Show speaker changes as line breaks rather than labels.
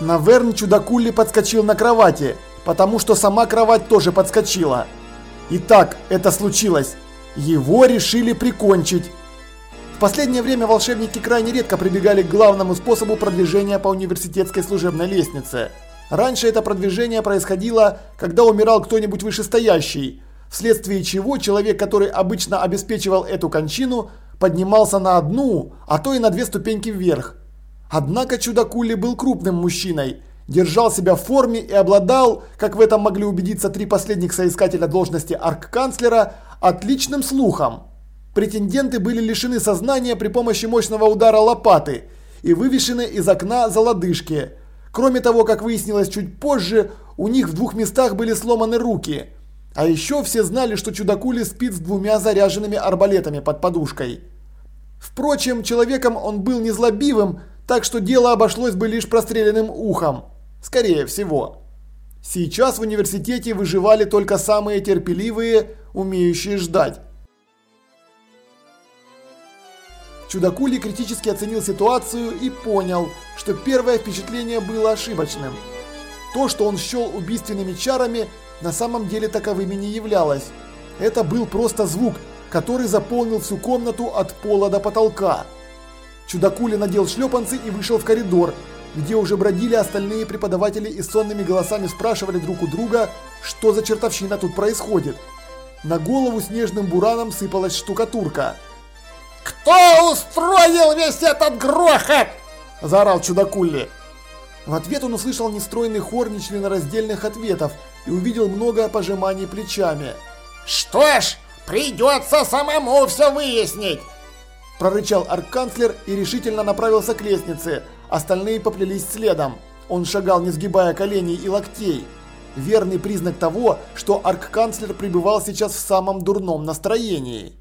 Наверн чудакули подскочил на кровати, потому что сама кровать тоже подскочила. Итак, это случилось. Его решили прикончить. В последнее время волшебники крайне редко прибегали к главному способу продвижения по университетской служебной лестнице. Раньше это продвижение происходило, когда умирал кто-нибудь вышестоящий, вследствие чего человек, который обычно обеспечивал эту кончину, поднимался на одну, а то и на две ступеньки вверх. Однако чудакули был крупным мужчиной, держал себя в форме и обладал, как в этом могли убедиться три последних соискателя должности арк-канцлера, отличным слухом. Претенденты были лишены сознания при помощи мощного удара лопаты и вывешены из окна за лодыжки. Кроме того, как выяснилось чуть позже, у них в двух местах были сломаны руки. А еще все знали, что чудакули спит с двумя заряженными арбалетами под подушкой. Впрочем, человеком он был незлобивым, так что дело обошлось бы лишь простреленным ухом. Скорее всего. Сейчас в университете выживали только самые терпеливые, умеющие ждать. Чудакули критически оценил ситуацию и понял, что первое впечатление было ошибочным. То, что он счел убийственными чарами, на самом деле таковыми не являлось. Это был просто звук, который заполнил всю комнату от пола до потолка. Чудакули надел шлепанцы и вышел в коридор, где уже бродили остальные преподаватели и сонными голосами спрашивали друг у друга, что за чертовщина тут происходит. На голову снежным бураном сыпалась штукатурка.
«Кто устроил весь этот грохот?»
– заорал Чудакули. В ответ он услышал нестройный хор нечленораздельных ответов и увидел много пожиманий плечами.
«Что ж, придется самому все выяснить!»
Прорычал арканцлер и решительно направился к лестнице. Остальные поплелись следом. Он шагал, не сгибая коленей и локтей. Верный признак того, что арканцлер пребывал сейчас в самом дурном настроении.